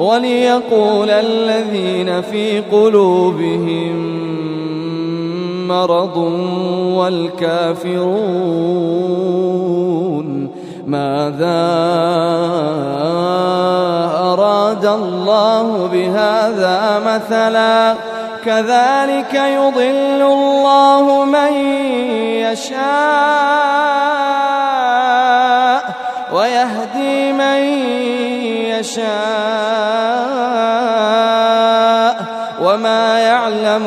وليقول الذين في قلوبهم مرض والكافرون ماذا أراد الله بهذا مثلا كذلك يضل الله من يشاء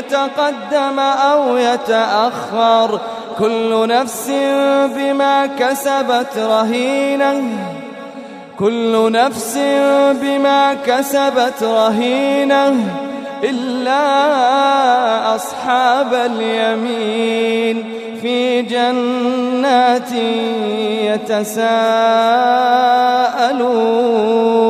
يتقدم أو يتأخر كل نفس بما كسبت رهينة كل نفس بما كسبت رهينة إلا أصحاب اليمين في جنات يتساءلون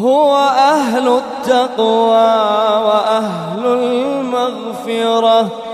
هو أهل التقوى وأهل المغفرة.